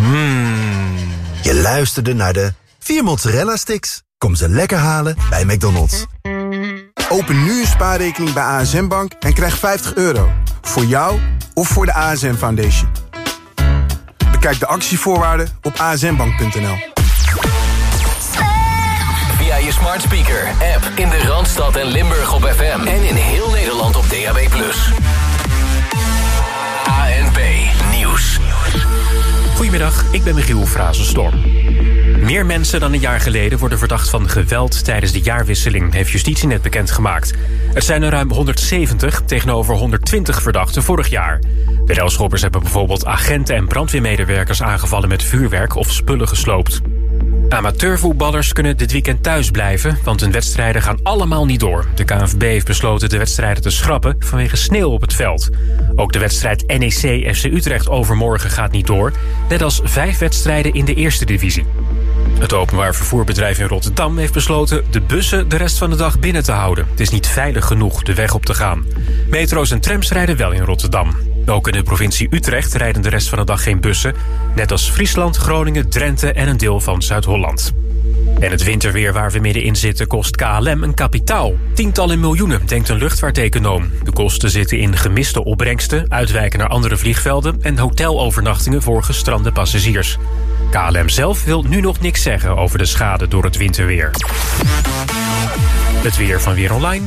Mmm. Je luisterde naar de 4 mozzarella sticks. Kom ze lekker halen bij McDonald's. Open nu een spaarrekening bij ASM Bank en krijg 50 euro. Voor jou of voor de ASM Foundation. Bekijk de actievoorwaarden op asmbank.nl. Via je smart speaker, app in de Randstad en Limburg op FM. En in heel Nederland op DAB+. Goedemiddag, ik ben Michiel Frazenstorm. Meer mensen dan een jaar geleden worden verdacht van geweld tijdens de jaarwisseling, heeft justitie net bekendgemaakt. Het zijn er ruim 170 tegenover 120 verdachten vorig jaar. De hebben bijvoorbeeld agenten en brandweermedewerkers aangevallen met vuurwerk of spullen gesloopt. Amateurvoetballers kunnen dit weekend thuis blijven, want hun wedstrijden gaan allemaal niet door. De KNVB heeft besloten de wedstrijden te schrappen vanwege sneeuw op het veld. Ook de wedstrijd NEC FC Utrecht overmorgen gaat niet door, net als vijf wedstrijden in de eerste divisie. Het openbaar vervoerbedrijf in Rotterdam heeft besloten de bussen de rest van de dag binnen te houden. Het is niet veilig genoeg de weg op te gaan. Metro's en trams rijden wel in Rotterdam. Ook in de provincie Utrecht rijden de rest van de dag geen bussen. Net als Friesland, Groningen, Drenthe en een deel van Zuid-Holland. En het winterweer waar we middenin zitten kost KLM een kapitaal. Tientallen miljoenen, denkt een luchtvaarteconoom. De kosten zitten in gemiste opbrengsten, uitwijken naar andere vliegvelden... en hotelovernachtingen voor gestrande passagiers. KLM zelf wil nu nog niks zeggen over de schade door het winterweer. Het weer van Weer Online.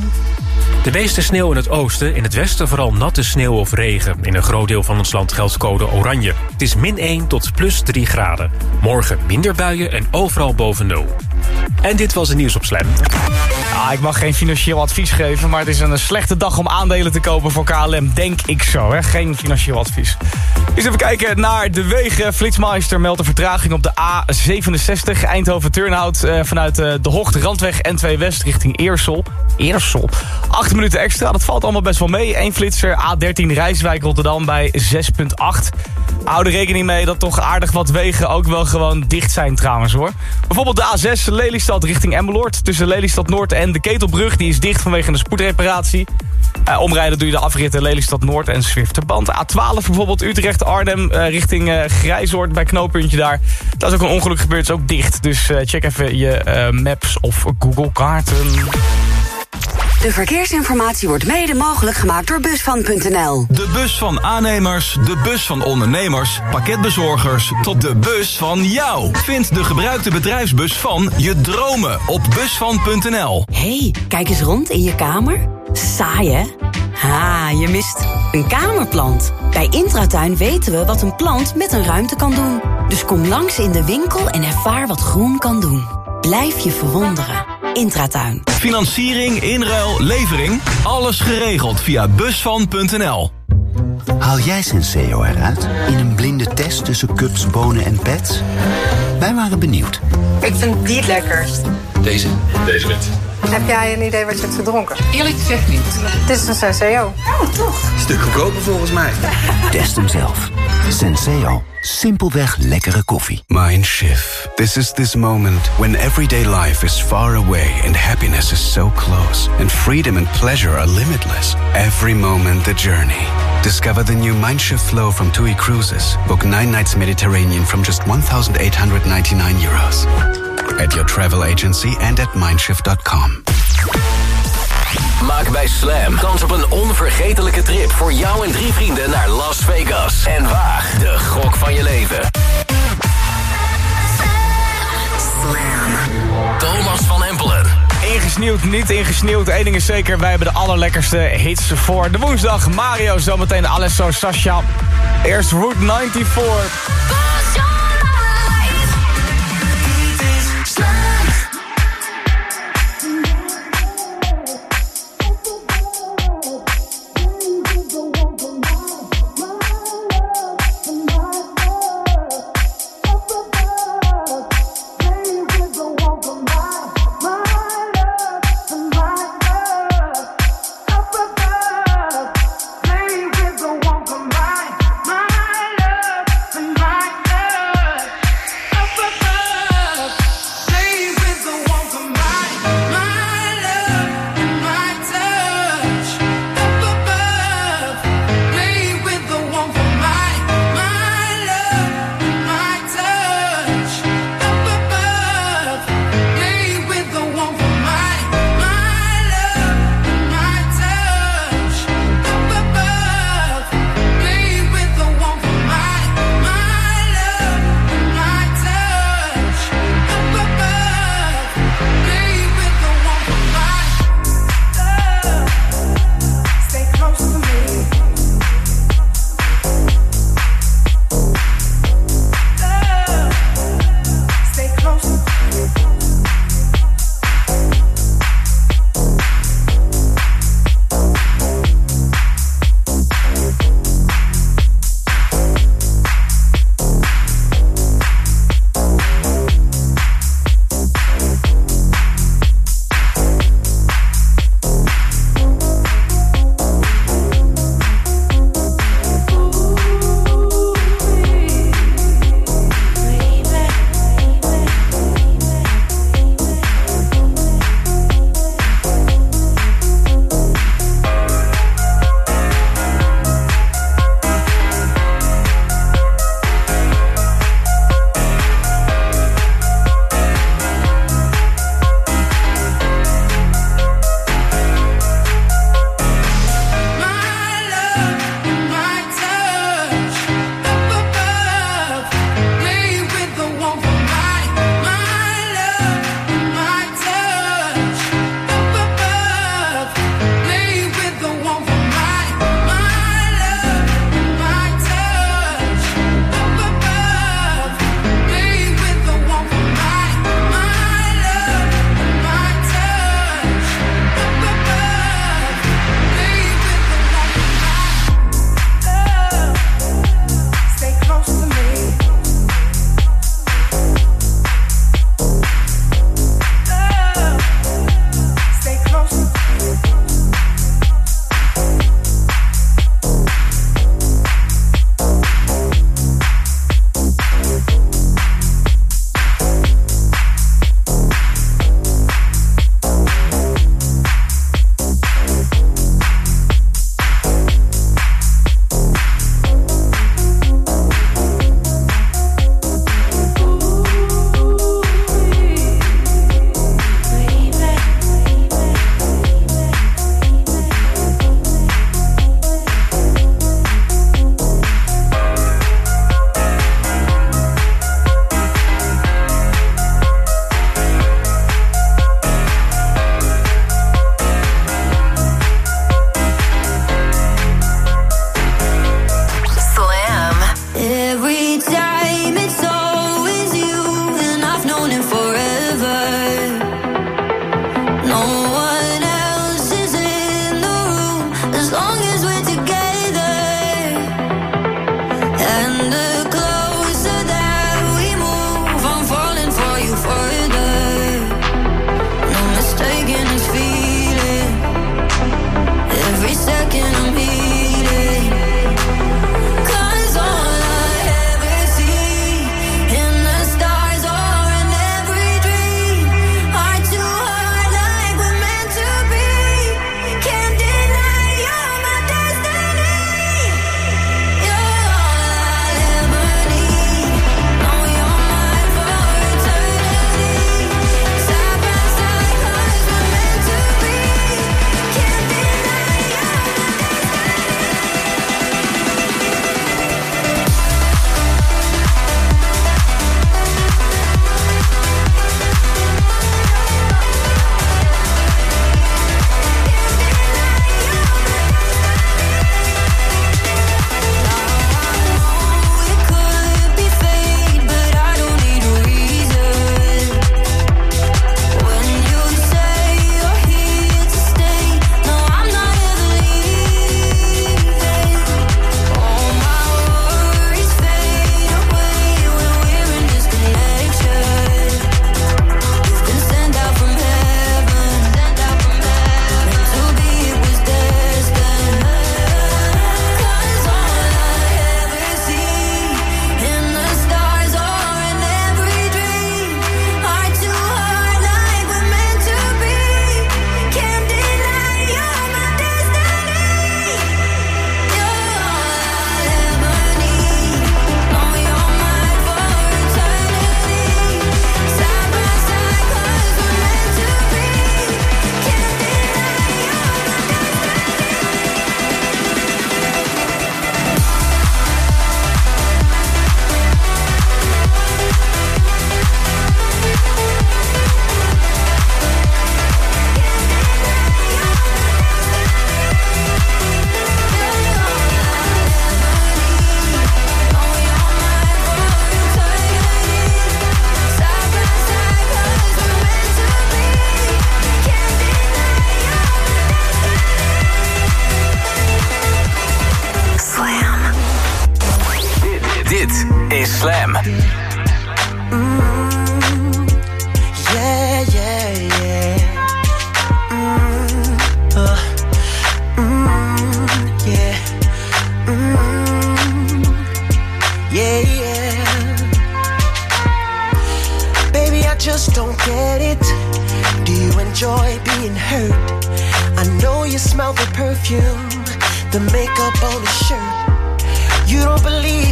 De meeste sneeuw in het oosten, in het westen vooral natte sneeuw of regen. In een groot deel van ons land geldt code oranje. Het is min 1 tot plus 3 graden. Morgen minder buien en overal boven 0. En dit was het nieuws op Slam. Ah, ik mag geen financieel advies geven, maar het is een slechte dag om aandelen te kopen voor KLM, denk ik zo. Hè? Geen financieel advies. Eens even kijken naar de wegen. Flitsmeister meldt een vertraging op de A67 Eindhoven-Turnhout... Eh, vanuit eh, de Hocht Randweg N2 West richting Eersel. Eersel. 8 minuten extra, dat valt allemaal best wel mee. Eén flitser A13 Rijswijk Rotterdam bij 6,8. Hou er rekening mee dat toch aardig wat wegen ook wel gewoon dicht zijn trouwens hoor. Bijvoorbeeld de A6 Lelystad richting Emmeloord. Tussen Lelystad Noord en de Ketelbrug. Die is dicht vanwege een spoedreparatie. Uh, omrijden doe je de afritten Lelystad Noord en Zwifterband. A12 bijvoorbeeld Utrecht Arnhem uh, richting uh, Grijzoord bij knooppuntje daar. Dat is ook een ongeluk gebeurd, is ook dicht. Dus check even je maps of Google kaarten. De verkeersinformatie wordt mede mogelijk gemaakt door Busvan.nl. De bus van aannemers, de bus van ondernemers, pakketbezorgers... tot de bus van jou. Vind de gebruikte bedrijfsbus van je dromen op Busvan.nl. hey, kijk eens rond in je kamer. Saai, hè? Ha, je mist een kamerplant. Bij Intratuin weten we wat een plant met een ruimte kan doen. Dus kom langs in de winkel en ervaar wat groen kan doen. Blijf je verwonderen. Intratuin. Financiering, inruil, levering. Alles geregeld via busvan.nl. Haal jij Senseo eruit in een blinde test tussen cups, bonen en pets? Wij waren benieuwd. Ik vind die het lekkerst. Deze? Deze wit. Heb jij een idee wat je hebt gedronken? Eerlijk gezegd niet. Dit is een Senseo. Oh, toch? Stuk goedkoper volgens mij. Test hem zelf. Senseo. Simpelweg lekkere koffie. Mindshift. This is this moment when everyday life is far away and happiness is so close. And freedom and pleasure are limitless. Every moment the journey. Discover the new Mindshift flow from TUI Cruises. Book nine nights Mediterranean from just 1,899 euros. At your travel agency and at mindshift.com. Maak bij Slam kans op een onvergetelijke trip voor jou en drie vrienden naar Las Vegas. En waag de gok van je leven. Slam. Thomas van Empelen. Ingesneeuwd, niet ingesneeuwd. Eén ding is zeker, wij hebben de allerlekkerste hits voor de woensdag. Mario, zometeen Alesso, Sasha. Eerst Route 94.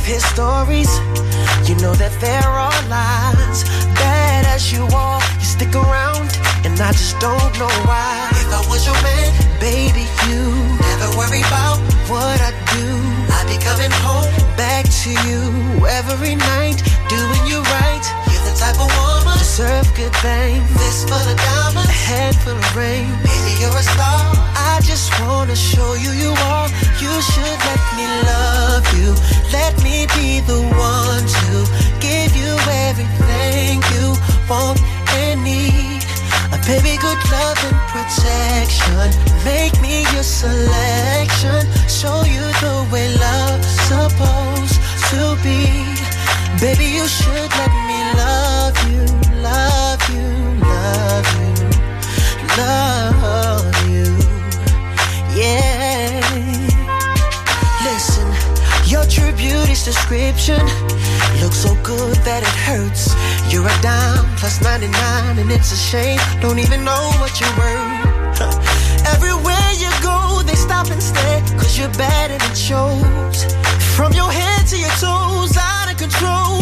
Believe his stories. You know that there are all lies. Bad as you are, you stick around, and I just don't know why. If I was your man, baby, you never worry about what I do. I'd be coming home back to you every night, doing you right. The type of woman deserve good things. This full of diamonds, a head full of rain. Baby, you're a star. I just wanna show you you are. You should let me love you. Let me be the one to give you everything you want and need. A baby, good love and protection. Make me your selection. Show you the way love's supposed to be. Baby, you should let me love you, love you, love you, love you. Yeah. Listen, your true beauty's description looks so good that it hurts. You're a dime plus 99, and it's a shame. Don't even know what you're worth. Everywhere you go, they stop and stare, cause you're and it shows. From your head to your toes, out of control.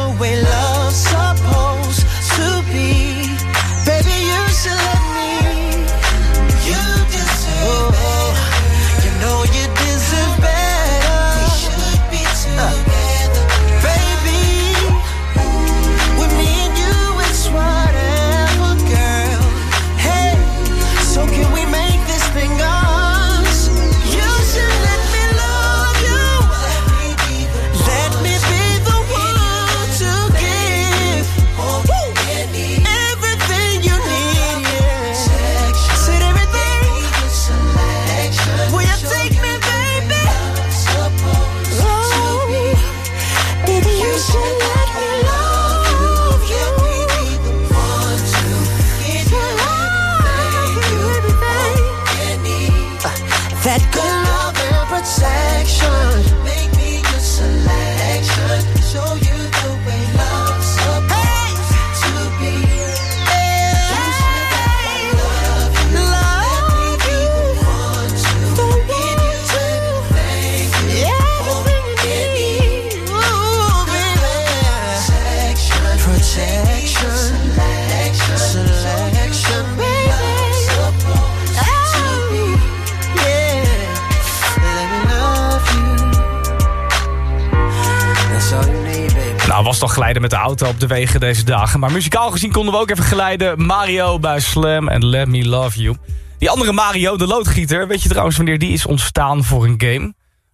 wegen deze dagen. Maar muzikaal gezien konden we ook even glijden. Mario bij Slam en Let Me Love You. Die andere Mario, de loodgieter. Weet je trouwens wanneer die is ontstaan voor een game?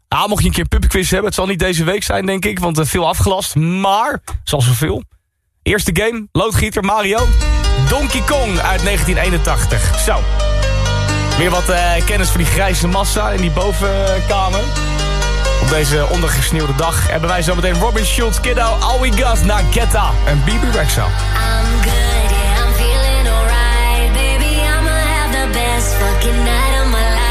Nou, mocht je een keer pubquiz hebben. Het zal niet deze week zijn, denk ik. Want er veel afgelast. Maar, zoals zoveel. Eerste game, loodgieter Mario. Donkey Kong uit 1981. Zo. Weer wat eh, kennis van die grijze massa in die bovenkamer. Op deze ondergesneeuwde dag hebben wij zometeen Robin Schultz, Kiddo, All We Got, naar Getta en BB Rexa. I'm good, yeah, I'm feeling alright. Baby, I'ma have the best fucking night of my life.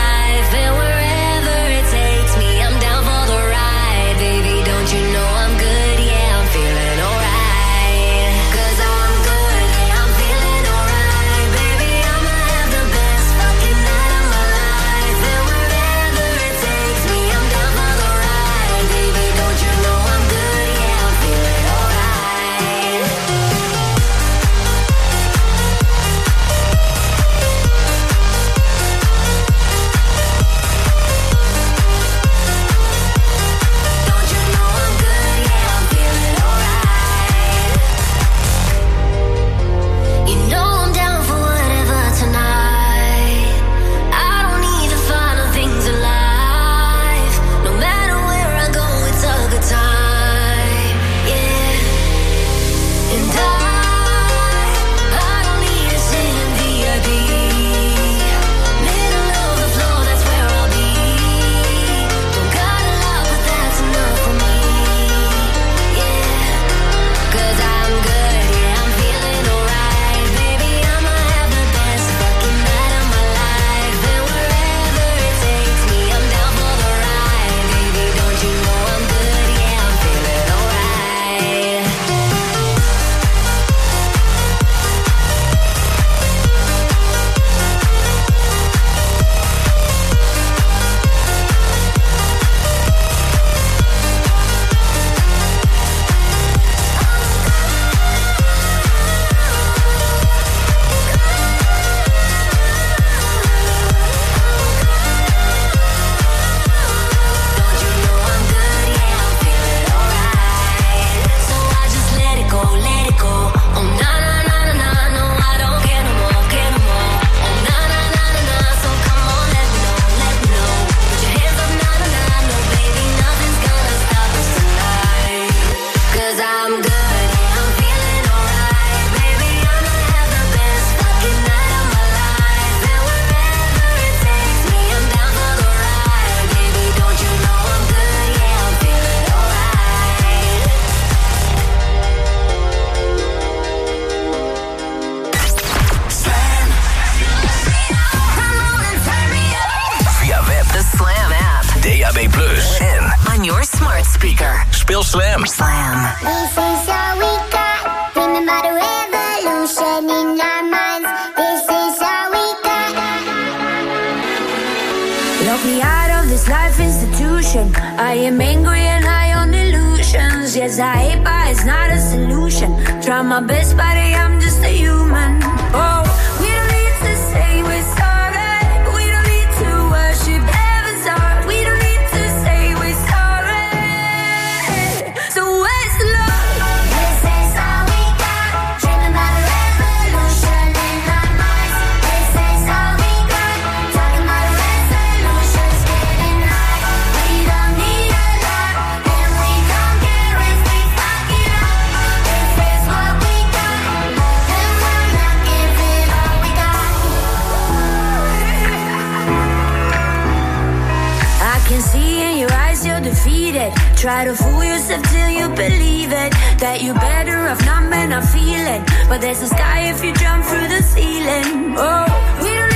Can see in your eyes you're defeated. Try to fool yourself till you believe it. That you're better off not men are feeling. But there's a sky if you jump through the ceiling. Oh, we don't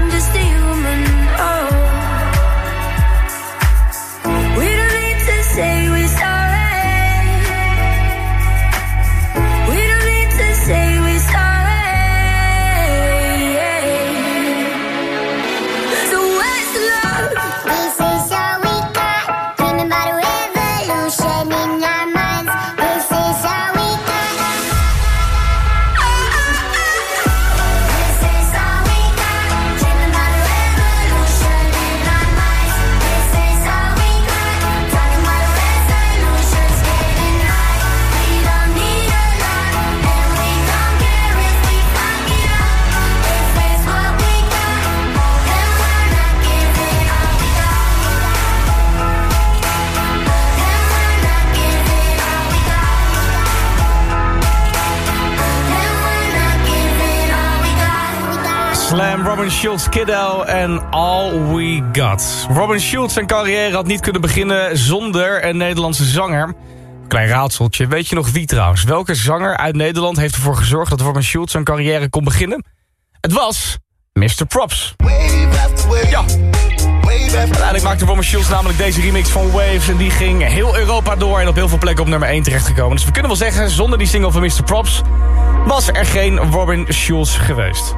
Slam, Robin Schultz, Kiddo en All We Got. Robin Schultz zijn carrière had niet kunnen beginnen zonder een Nederlandse zanger. Klein raadseltje, weet je nog wie trouwens? Welke zanger uit Nederland heeft ervoor gezorgd dat Robin Schultz zijn carrière kon beginnen? Het was Mr. Props. Ja. Uiteindelijk maakte Robin Schultz namelijk deze remix van Waves... en die ging heel Europa door en op heel veel plekken op nummer 1 terechtgekomen. Dus we kunnen wel zeggen, zonder die single van Mr. Props... was er geen Robin Schultz geweest.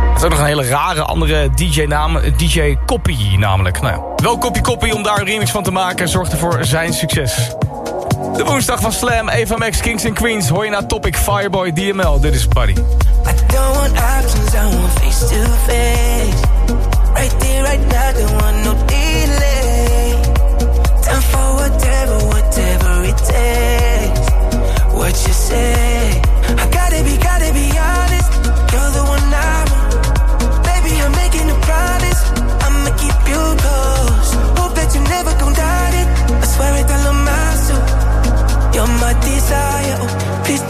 Het is ook nog een hele rare andere DJ-naam. DJ Koppie namelijk. Nou ja, wel Koppie Koppie om daar een remix van te maken... zorgde voor zijn succes. De woensdag van Slam, Eva Max, Kings and Queens... hoor je naar Topic, Fireboy, DML. Dit is Buddy. I don't want options, I want face to face. Right there, right now, don't want no delay. Time for whatever, whatever it takes. What you say? Swear it all on my soul. You're my desire. Oh, please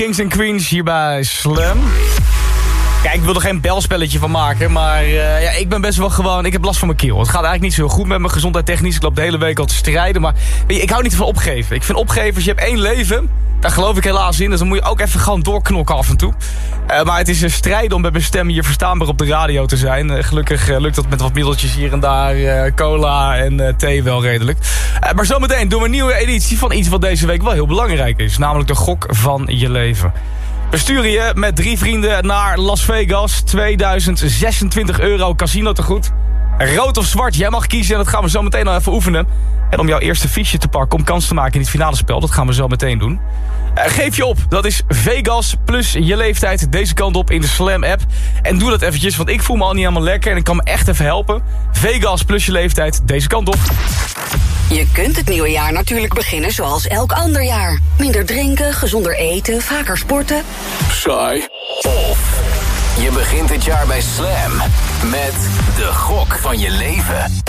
Kings and Queens hierbij slim. Slam. Kijk, ik wil er geen belspelletje van maken, maar eh, ja, ik ben best wel gewoon... Ik heb last van mijn keel. Het gaat eigenlijk niet zo goed met mijn gezondheid technisch. Ik loop de hele week al te strijden, maar weet je, ik hou niet van opgeven. Ik vind opgeven, als je hebt één leven, daar geloof ik helaas in. Dus dan moet je ook even gewoon doorknokken af en toe. Eh, maar het is een strijd om met mijn stem hier verstaanbaar op de radio te zijn. Eh, gelukkig lukt dat met wat middeltjes hier en daar. cola en thee wel redelijk. maar zometeen doen we een nieuwe editie van iets wat deze week wel heel belangrijk is. Namelijk de gok van je leven. We sturen je met drie vrienden naar Las Vegas. 2026 euro casino te goed. Rood of zwart, jij mag kiezen en dat gaan we zo meteen al even oefenen. En om jouw eerste fiche te pakken om kans te maken in het finale spel, dat gaan we zo meteen doen. Eh, geef je op, dat is Vegas plus je leeftijd deze kant op in de Slam app. En doe dat eventjes, want ik voel me al niet helemaal lekker en ik kan me echt even helpen. Vegas plus je leeftijd deze kant op. Je kunt het nieuwe jaar natuurlijk beginnen zoals elk ander jaar. Minder drinken, gezonder eten, vaker sporten. Saai. Of je begint het jaar bij Slam met de gok van je leven.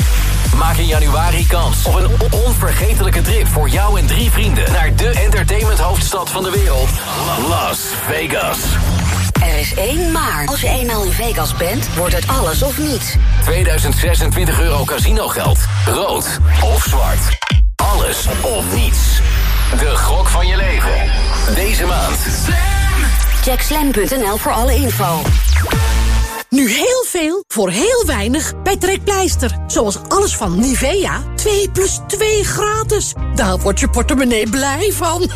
Maak in januari kans op een onvergetelijke trip voor jou en drie vrienden... naar de entertainmenthoofdstad van de wereld, Las Vegas. Er is één maar. Als je eenmaal in Vegas bent, wordt het alles of niets. 2026 euro casinogeld. Rood of zwart. Alles of niets. De gok van je leven. Deze maand. Check slam.nl voor alle info. Nu heel veel voor heel weinig bij Trekpleister. Zoals alles van Nivea. 2 plus 2 gratis. Daar wordt je portemonnee blij van.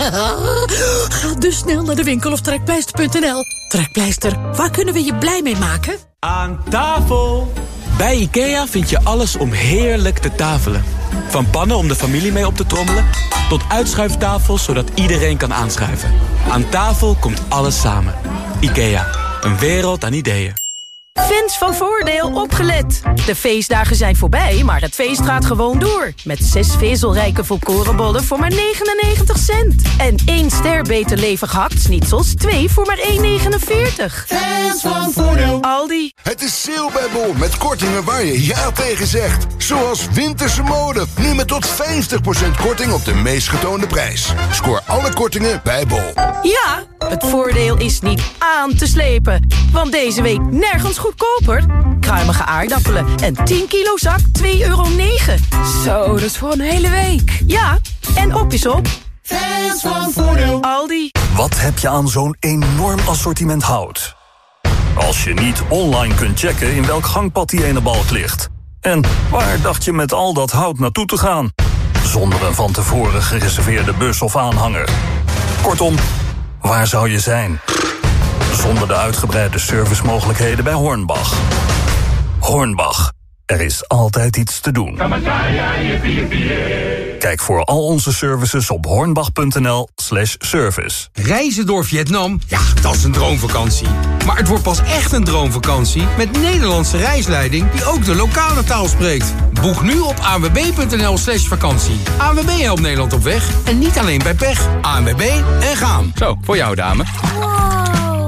Ga dus snel naar de winkel of trekpleister.nl. Trekpleister, waar kunnen we je blij mee maken? Aan tafel! Bij IKEA vind je alles om heerlijk te tafelen. Van pannen om de familie mee op te trommelen... tot uitschuiftafels zodat iedereen kan aanschuiven. Aan tafel komt alles samen. IKEA, een wereld aan ideeën. Fans van Voordeel opgelet. De feestdagen zijn voorbij, maar het feest gaat gewoon door. Met zes vezelrijke volkorenbollen voor maar 99 cent. En één ster beter levig hakt-snitsels, twee voor maar 1,49. Fans van Voordeel. Aldi. Het is sale bij Bol met kortingen waar je ja tegen zegt. Zoals winterse mode. Nu met tot 50% korting op de meest getoonde prijs. Scoor alle kortingen bij Bol. Ja, het voordeel is niet aan te slepen. Want deze week nergens goedkoper. Kruimige aardappelen en 10 kilo zak 2,9 euro. Zo, dat is voor een hele week. Ja, en op is op. Fans van Voordeel. Aldi. Wat heb je aan zo'n enorm assortiment hout? Als je niet online kunt checken in welk gangpad die ene balk ligt. En waar dacht je met al dat hout naartoe te gaan? Zonder een van tevoren gereserveerde bus of aanhanger. Kortom, waar zou je zijn? Zonder de uitgebreide servicemogelijkheden bij Hornbach. Hornbach, er is altijd iets te doen. Kijk voor al onze services op hornbach.nl slash service. Reizen door Vietnam? Ja, dat is een droomvakantie. Maar het wordt pas echt een droomvakantie met Nederlandse reisleiding die ook de lokale taal spreekt. Boek nu op anwb.nl slash vakantie. ANWB helpt Nederland op weg en niet alleen bij pech. ANWB en gaan. Zo, voor jou dame.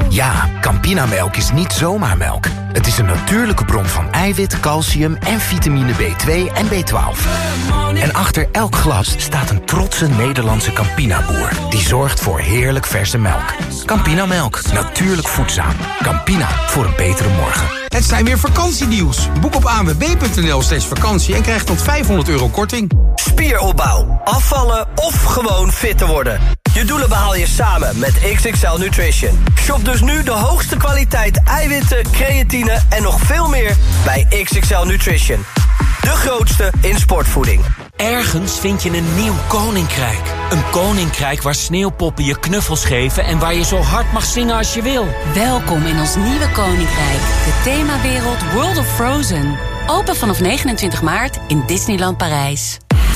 Ja, Campinamelk is niet zomaar melk. Het is een natuurlijke bron van eiwit, calcium en vitamine B2 en B12. En achter elk glas staat een trotse Nederlandse Campina-boer... die zorgt voor heerlijk verse melk. Campinamelk, natuurlijk voedzaam. Campina, voor een betere morgen. Het zijn weer vakantienieuws. Boek op anwb.nl slash vakantie en krijg tot 500 euro korting. Spieropbouw, afvallen of gewoon fit te worden. Je doelen behaal je samen met XXL Nutrition. Shop dus nu de hoogste kwaliteit eiwitten, creatine en nog veel meer bij XXL Nutrition. De grootste in sportvoeding. Ergens vind je een nieuw koninkrijk. Een koninkrijk waar sneeuwpoppen je knuffels geven... en waar je zo hard mag zingen als je wil. Welkom in ons nieuwe koninkrijk. De themawereld World of Frozen. Open vanaf 29 maart in Disneyland Parijs.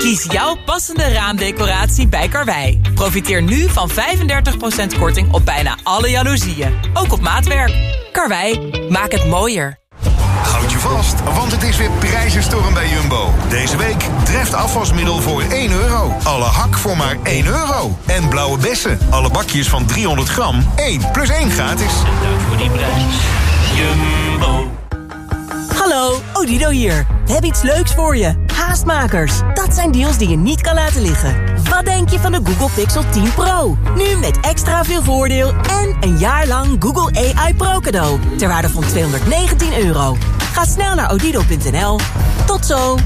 Kies jouw passende raamdecoratie bij Karwei. Profiteer nu van 35% korting op bijna alle jaloezieën. Ook op maatwerk. Karwei, maak het mooier. Houd je vast, want het is weer prijzenstorm bij Jumbo. Deze week treft afwasmiddel voor 1 euro. Alle hak voor maar 1 euro. En blauwe bessen, alle bakjes van 300 gram, 1 plus 1 gratis. die prijs. Jumbo. Hallo, Odido hier. We hebben iets leuks voor je. Haastmakers. Dat zijn deals die je niet kan laten liggen. Wat denk je van de Google Pixel 10 Pro? Nu met extra veel voordeel en een jaar lang Google AI Pro cadeau. Ter waarde van 219 euro. Ga snel naar odido.nl. Tot zo.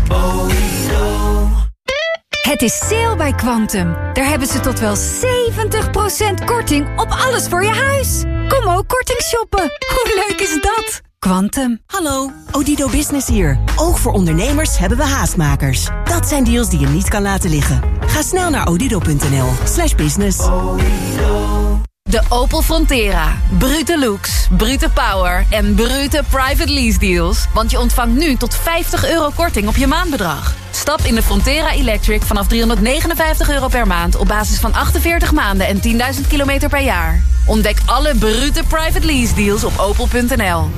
Het is sale bij Quantum. Daar hebben ze tot wel 70% korting op alles voor je huis. Kom ook korting shoppen. Hoe leuk is dat? Quantum. Hallo, Odido Business hier. Ook voor ondernemers hebben we haastmakers. Dat zijn deals die je niet kan laten liggen. Ga snel naar odido.nl slash business. De Opel Frontera. Brute looks, brute power en brute private lease deals. Want je ontvangt nu tot 50 euro korting op je maandbedrag. Stap in de Frontera Electric vanaf 359 euro per maand... op basis van 48 maanden en 10.000 kilometer per jaar. Ontdek alle brute private lease deals op opel.nl.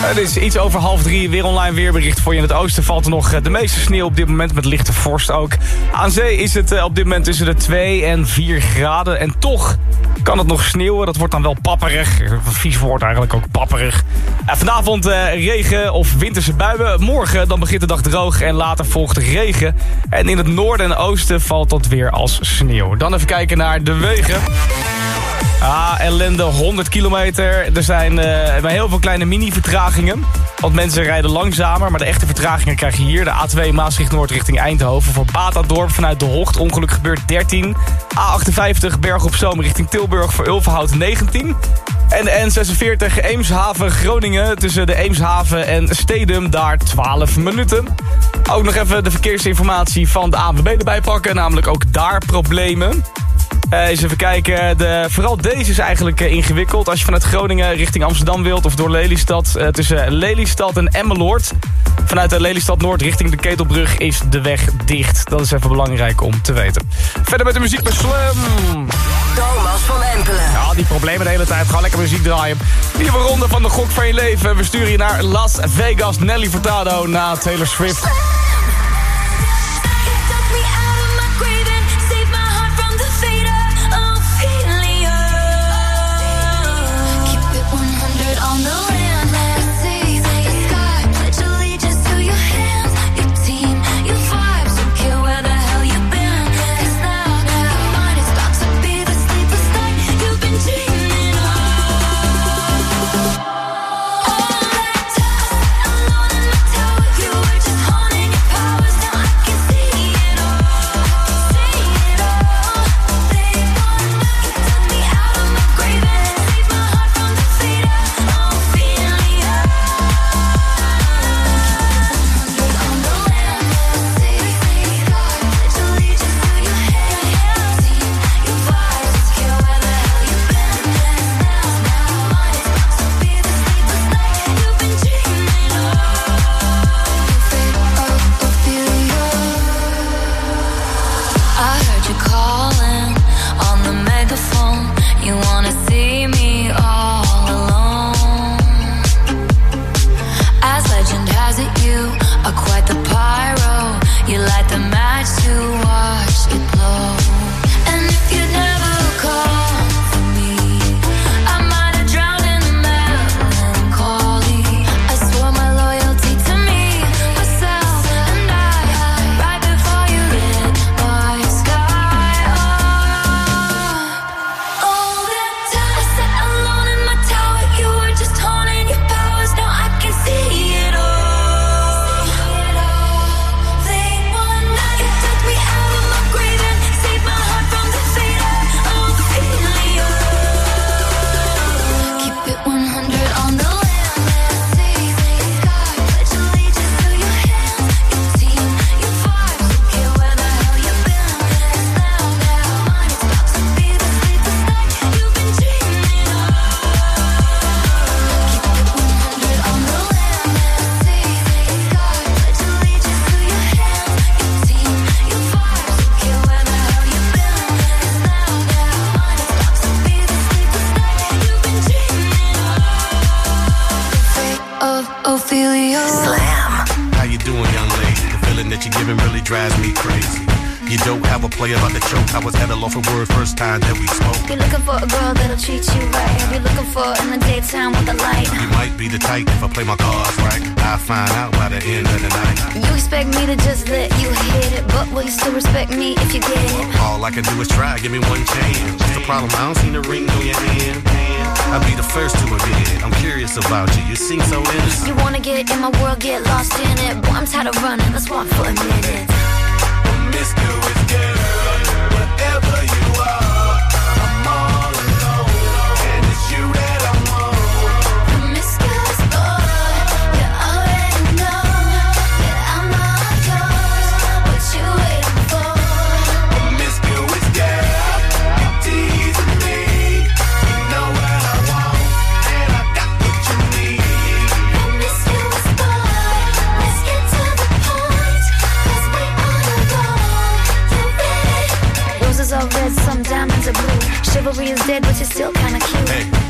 Het is iets over half drie, weer online weerbericht voor je. In het oosten valt er nog eh, de meeste sneeuw op dit moment, met lichte vorst ook. Aan zee is het eh, op dit moment tussen de 2 en 4 graden. En toch kan het nog sneeuwen, dat wordt dan wel papperig. Een vies woord eigenlijk ook, papperig. En vanavond eh, regen of winterse buien. Morgen dan begint de dag droog en later volgt regen. En in het noorden en oosten valt dat weer als sneeuw. Dan even kijken naar de wegen. Ah, ellende, 100 kilometer. Er zijn uh, heel veel kleine mini-vertragingen. Want mensen rijden langzamer, maar de echte vertragingen krijg je hier. De A2 Maastricht-Noord richting Eindhoven. Voor Batadorp vanuit De Hocht. Ongeluk gebeurt 13. A58 Berg op richting Tilburg voor Ulverhout 19. En de N46 Eemshaven-Groningen tussen de Eemshaven en Stedum daar 12 minuten. Ook nog even de verkeersinformatie van de ANWB erbij pakken. Namelijk ook daar problemen. Uh, eens even kijken. De, vooral deze is eigenlijk uh, ingewikkeld. Als je vanuit Groningen richting Amsterdam wilt of door Lelystad... Uh, tussen Lelystad en Emmeloord. Vanuit de Lelystad Noord richting de Ketelbrug is de weg dicht. Dat is even belangrijk om te weten. Verder met de muziek bij Slam. Thomas van Empelen. Ja, die problemen de hele tijd. Gewoon lekker muziek draaien. Nieuwe ronde van de gok van je leven. We sturen je naar Las Vegas. Nelly Furtado na Taylor Swift. That you're giving really drives me crazy. You don't have a play about the choke. I was at a loss for words first time that we spoke. You're looking for a girl that'll treat you right. You're looking for in the daytime with the light. You might be the type if I play my cards right. I'll find out by the end of the night. You expect me to just let you hit it, but will you still respect me if you get it? All I can do is try, give me one chance. What's the problem? I don't see the ring on your hand. I'll be the first to admit it. I'm curious about you. You seem so innocent. You wanna get in my world, get lost in it. Boy, I'm tired of running. Let's walk for a minute. Promiscuous girl, whatever you blue. Chivalry is dead, but you're still kinda cute. Hey,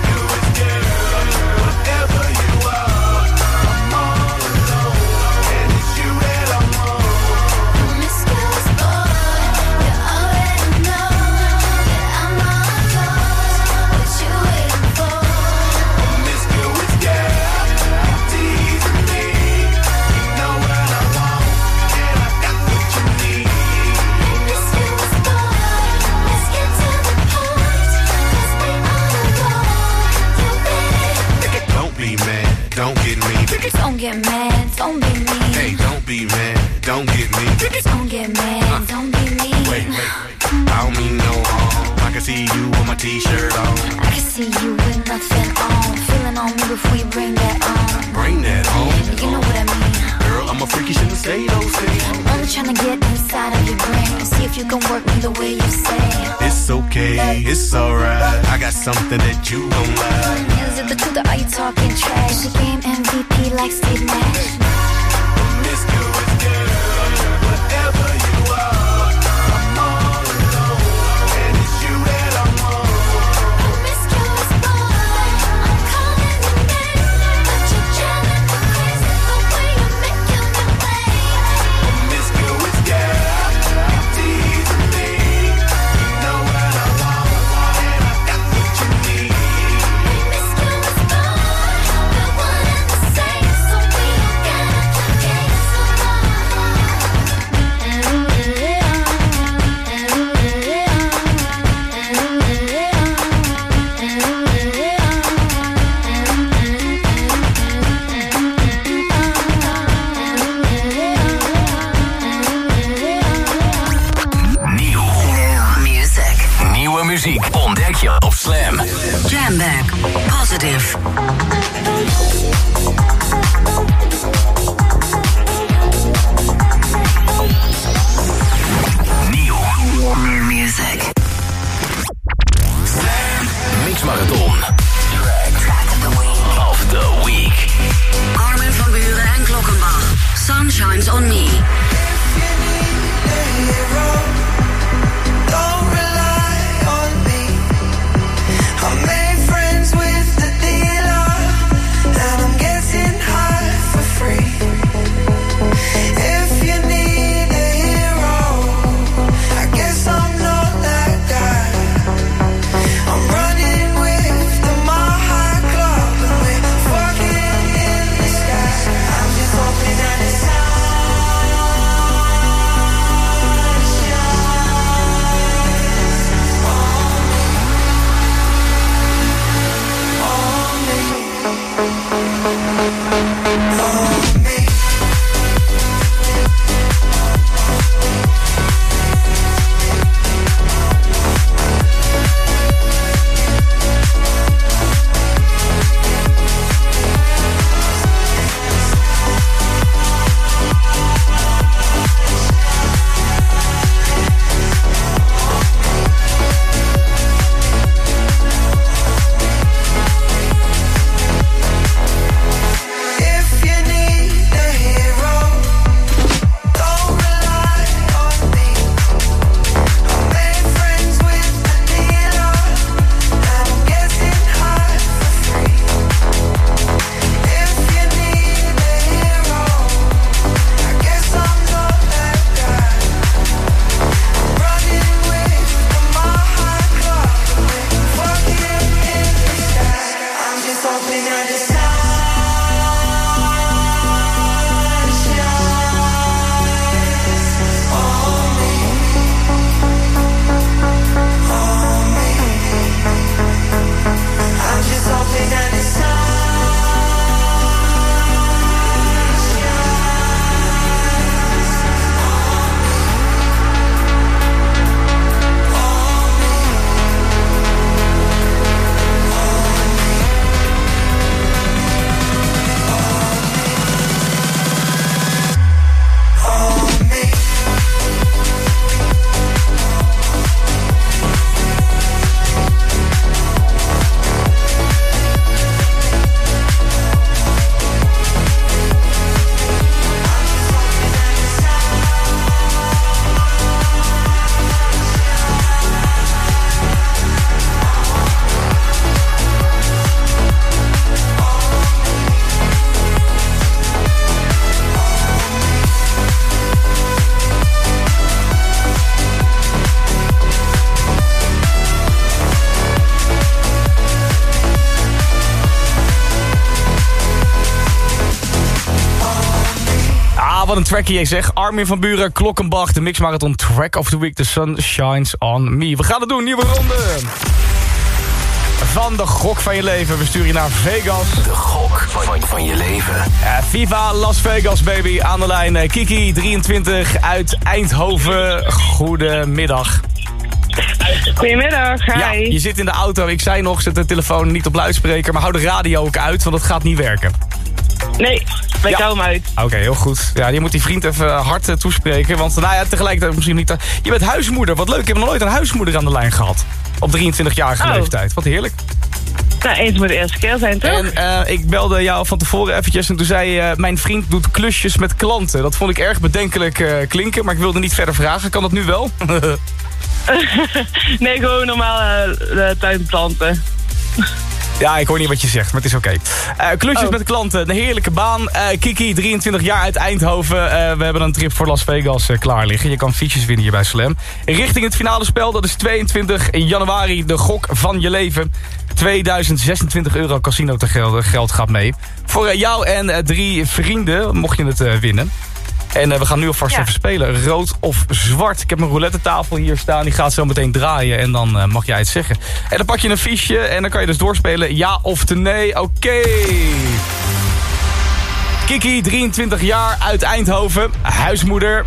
do it, girl. Jam Positive. Nieuw. Music. Mix Marathon. Track of the week. Armin van Buren en Klokkenbach. Sun shines on me. Wat een trackie, zeg. Armin van Buren, Klokkenbach, de mixmarathon track of the week. The sun shines on me. We gaan het doen, nieuwe ronde. Van de gok van je leven. We sturen je naar Vegas. De gok van, van je leven. Eh, Viva Las Vegas, baby. Aan de lijn eh, Kiki, 23, uit Eindhoven. Goedemiddag. Goedemiddag, hi. Ja, je zit in de auto. Ik zei nog, zet de telefoon niet op luidspreker. Maar hou de radio ook uit, want het gaat niet werken. Nee, wij Ja. komen uit. Oké, heel goed. Ja, je moet die vriend even hard eh, toespreken. Want nou ja, tegelijkertijd misschien niet... eh, je bent huismoeder. Wat leuk. Ik heb nog nooit een huismoeder aan de lijn gehad. Op 23-jarige Oh. leeftijd. Wat heerlijk. Nou, eens moet de eerste keer zijn, toch? En eh, ik belde jou van tevoren eventjes en toen zei je... eh, mijn vriend doet klusjes met klanten. Dat vond ik erg bedenkelijk eh, klinken, maar ik wilde niet verder vragen. Kan dat nu wel? nee, gewoon normaal eh, de tuinplanten. Ja, ik hoor niet wat je zegt, maar het is oké. Eh, klusjes Oh. met klanten, een heerlijke baan. Eh, Kiki, 23 jaar uit Eindhoven. Eh, we hebben een trip voor Las Vegas klaar liggen. Je kan fietsjes winnen hier bij Slam. Richting het finale spel, dat is 22 januari. De gok van je leven. 2026 euro casino te gelden. Geld gaat mee. Voor jou en drie vrienden, mocht je het winnen. En eh, we gaan nu alvast Ja. even spelen. Rood of zwart. Ik heb mijn roulette tafel hier staan. Die gaat zo meteen draaien. En dan eh, mag jij het zeggen. En dan pak je een fiche. En dan kan je dus doorspelen. Ja of te nee. Oké. Kiki, 23 jaar, uit Eindhoven. Huismoeder.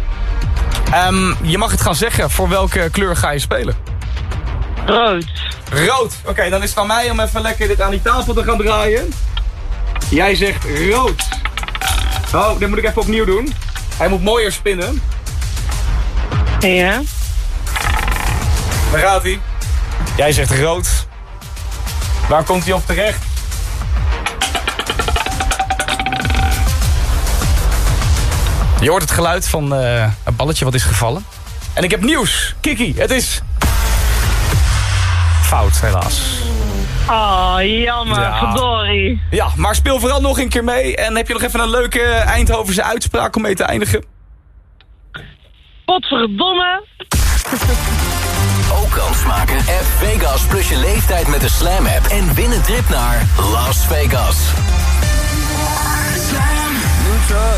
Ehm, je mag het gaan zeggen. Voor welke kleur ga je spelen? Rood. Rood. Oké, dan is het aan mij om even lekker dit aan die tafel te gaan draaien. Jij zegt rood. Oh, dit moet ik even opnieuw doen. Hij moet mooier spinnen. Ja. Daar gaat hij. Jij zegt rood. Waar komt hij op terecht? Je hoort het geluid van eh, een balletje wat is gevallen. En ik heb nieuws. Kiki, het is... Fout, helaas. Oh, jammer, Ja. verdorie. Ja, maar speel vooral nog een keer mee. En heb je nog even een leuke Eindhovense uitspraak om mee te eindigen? Potverdomme. Ook kans maken? App Vegas plus je leeftijd met de Slam app. En win een trip naar Las Vegas. New truck,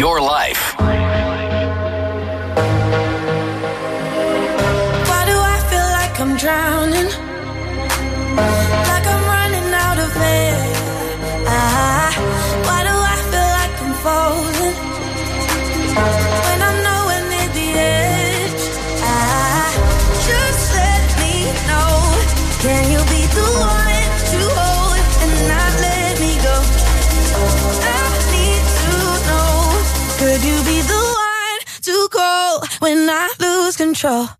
your life. when I lose control.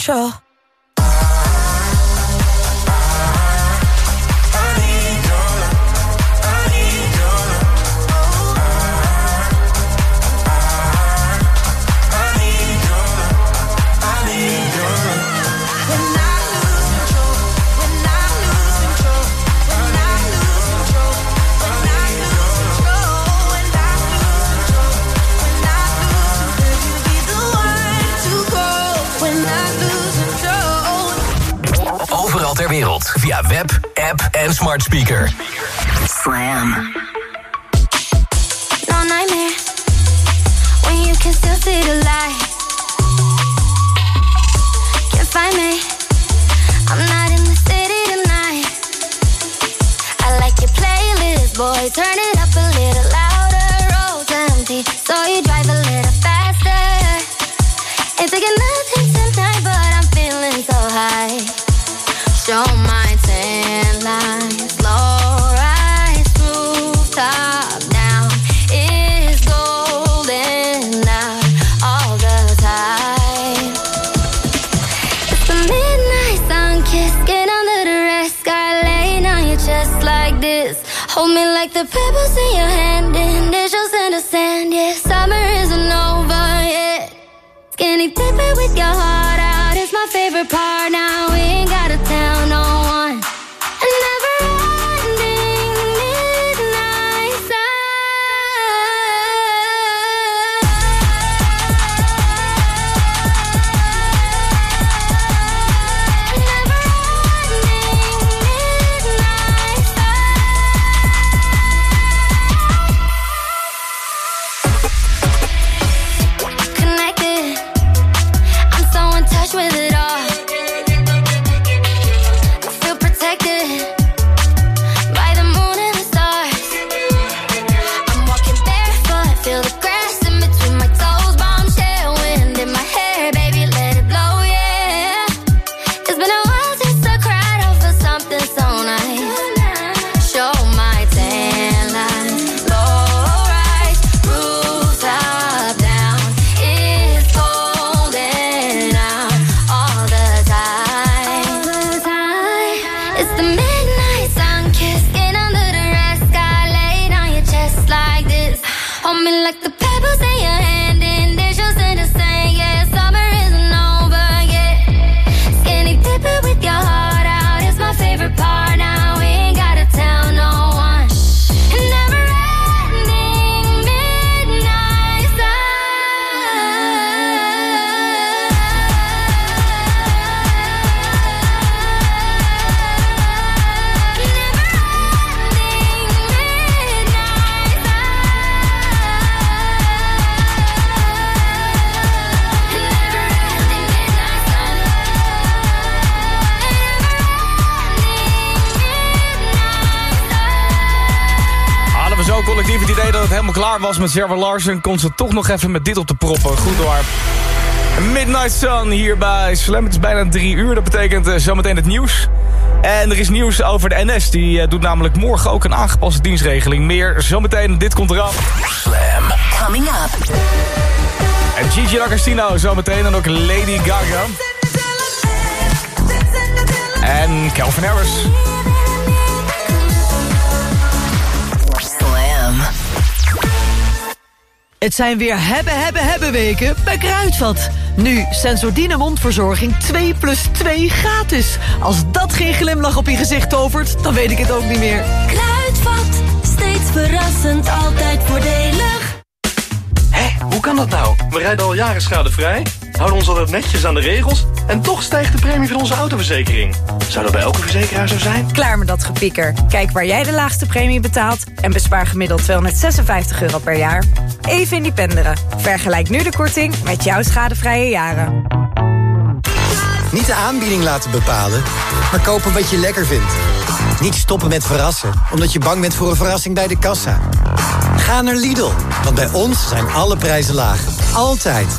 control. via web, app en smart speaker. Slam. Is my favorite part. Now Hold me like the helemaal klaar was met Server Larsen... kon ze toch nog even met dit op de proppen. Goed hoor. Midnight Sun hier bij Slam. Het is bijna drie uur. Dat betekent eh, zometeen het nieuws. En er is nieuws over de NS. Die eh, doet namelijk morgen ook een aangepaste dienstregeling. Meer zometeen. Dit komt eraan. Slam. Coming up. En Gigi D'Agostino zometeen. En ook Lady Gaga. En Calvin Harris. Het zijn weer hebben, hebben, hebben weken bij Kruidvat. Nu Sensordine mondverzorging 2 plus 2 gratis. Als dat geen glimlach op je gezicht tovert, dan weet ik het ook niet meer. Kruidvat, steeds verrassend, altijd voordelig. Hé, hoe kan dat nou? We rijden al jaren schadevrij, houden ons altijd netjes aan de regels... en toch stijgt de premie van onze autoverzekering. Zou dat bij elke verzekeraar zo zijn? Klaar met dat gepieker. Kijk waar jij de laagste premie betaalt en bespaar gemiddeld 256 euro per jaar. Even independeren. Vergelijk nu de korting met jouw schadevrije jaren. Niet de aanbieding laten bepalen, maar kopen wat je lekker vindt. Niet stoppen met verrassen, omdat je bang bent voor een verrassing bij de kassa. Ga naar Lidl, want bij ons zijn alle prijzen laag. Altijd.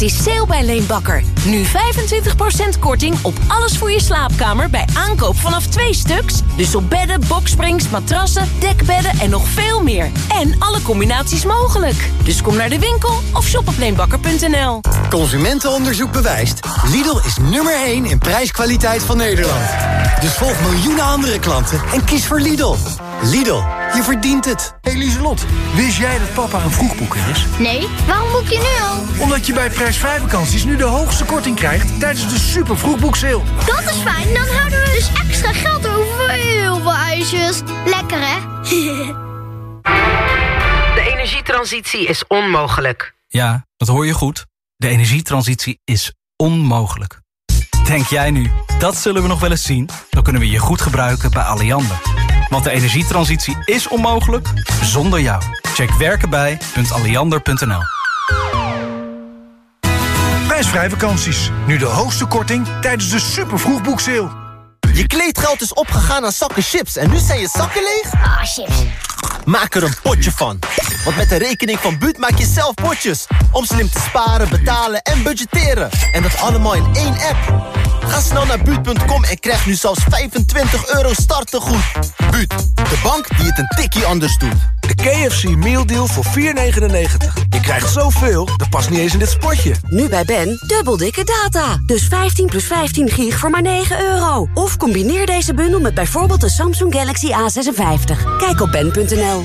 Het is sale bij Leenbakker. Nu 25% korting op alles voor je slaapkamer bij aankoop vanaf twee stuks. Dus op bedden, boksprings, matrassen, dekbedden en nog veel meer. En alle combinaties mogelijk. Dus kom naar de winkel of shop op leenbakker.nl. Consumentenonderzoek bewijst. Lidl is nummer 1 in prijskwaliteit van Nederland. Dus volg miljoenen andere klanten en kies voor Lidl. Lidl, je verdient het. Hey Lieselot, wist jij dat papa een vroegboeker is? Nee, waarom boek je nu al? Omdat je bij prijsvrij vakanties nu de hoogste korting krijgt tijdens de super vroegboekseil. Dat is fijn, dan houden we dus extra geld over voor heel veel ijsjes. Lekker hè? De energietransitie is onmogelijk. Ja, dat hoor je goed. De energietransitie is onmogelijk. Denk jij nu, dat zullen we nog wel eens zien? Dan kunnen we je goed gebruiken bij Alliander. Want de energietransitie is onmogelijk zonder jou. Check werkenbij.alliander.nl Prijsvrij vakanties. Nu de hoogste korting tijdens de super vroegboekseil. Je kleedgeld is opgegaan aan zakken chips en nu zijn je zakken leeg? Ah, chips. Maak er een potje van. Want met de rekening van Buut maak je zelf potjes. Om slim te sparen, betalen en budgetteren. En dat allemaal in één app. Ga snel naar Buut.com en krijg nu zelfs 25 euro startegoed. Buut, de bank die het een tikkie anders doet. De KFC Meal Deal voor 4,99. Krijgt zoveel, dat past niet eens in dit spotje. Nu bij Ben, dubbel dikke data. Dus 15 plus 15 gig voor maar 9 euro. Of combineer deze bundel met bijvoorbeeld de Samsung Galaxy A56. Kijk op ben.nl.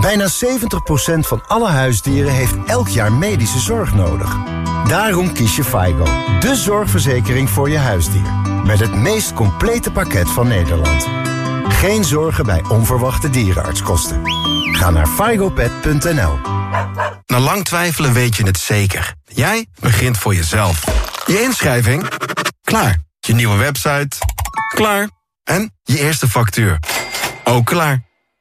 Bijna 70% van alle huisdieren heeft elk jaar medische zorg nodig. Daarom kies je FIGO, de zorgverzekering voor je huisdier. Met het meest complete pakket van Nederland. Geen zorgen bij onverwachte dierenartskosten. Ga naar figopet.nl Na lang twijfelen weet je het zeker. Jij begint voor jezelf. Je inschrijving? Klaar. Je nieuwe website? Klaar. En je eerste factuur? Ook klaar.